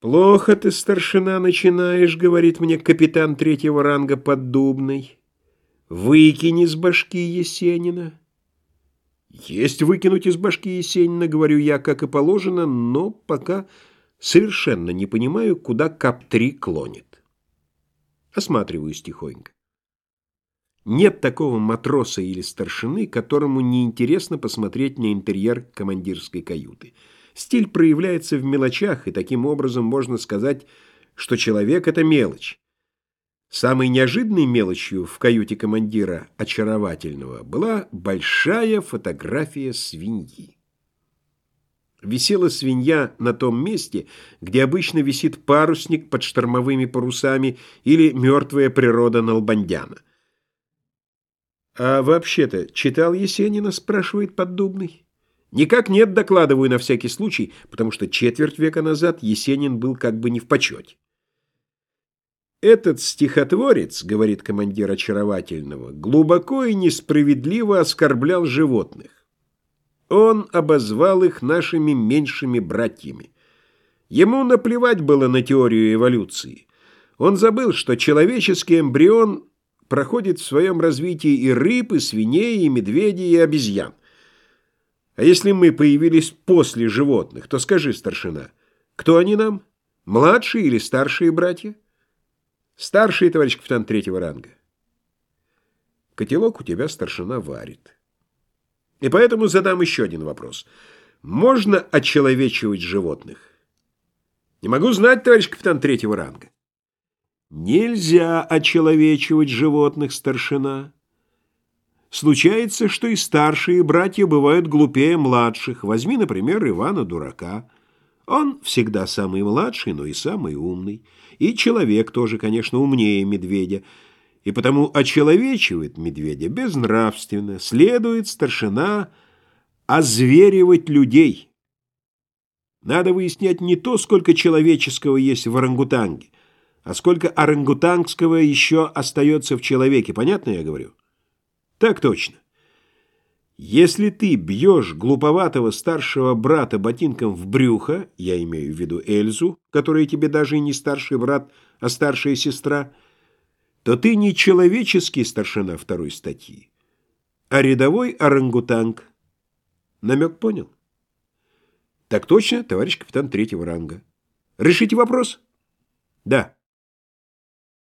«Плохо ты, старшина, начинаешь, — говорит мне капитан третьего ранга Поддубный. Выкини из башки Есенина». «Есть выкинуть из башки Есенина, — говорю я, как и положено, но пока совершенно не понимаю, куда КАП-3 клонит». Осматриваюсь тихонько. Нет такого матроса или старшины, которому не интересно посмотреть на интерьер командирской каюты. Стиль проявляется в мелочах, и таким образом можно сказать, что человек — это мелочь. Самой неожиданной мелочью в каюте командира очаровательного была большая фотография свиньи. Висела свинья на том месте, где обычно висит парусник под штормовыми парусами или мертвая природа Налбандяна. «А вообще-то читал Есенина?» — спрашивает Поддубный. Никак нет, докладываю на всякий случай, потому что четверть века назад Есенин был как бы не в почете. «Этот стихотворец, — говорит командир очаровательного, — глубоко и несправедливо оскорблял животных. Он обозвал их нашими меньшими братьями. Ему наплевать было на теорию эволюции. Он забыл, что человеческий эмбрион проходит в своем развитии и рыб, и свиней, и медведей, и обезьян. А если мы появились после животных, то скажи, старшина, кто они нам? Младшие или старшие братья? Старшие, товарищ капитан третьего ранга. Котелок у тебя старшина варит. И поэтому задам еще один вопрос. Можно очеловечивать животных? Не могу знать, товарищ капитан третьего ранга. Нельзя очеловечивать животных, старшина. Случается, что и старшие братья бывают глупее младших. Возьми, например, Ивана Дурака. Он всегда самый младший, но и самый умный. И человек тоже, конечно, умнее медведя. И потому очеловечивает медведя безнравственно. Следует старшина озверивать людей. Надо выяснять не то, сколько человеческого есть в орангутанге, а сколько орангутангского еще остается в человеке. Понятно я говорю? Так точно. Если ты бьешь глуповатого старшего брата ботинком в брюхо, я имею в виду Эльзу, которая тебе даже и не старший брат, а старшая сестра, то ты не человеческий старшина второй статьи, а рядовой орангутанг. Намек понял? Так точно, товарищ капитан третьего ранга. Решите вопрос? Да.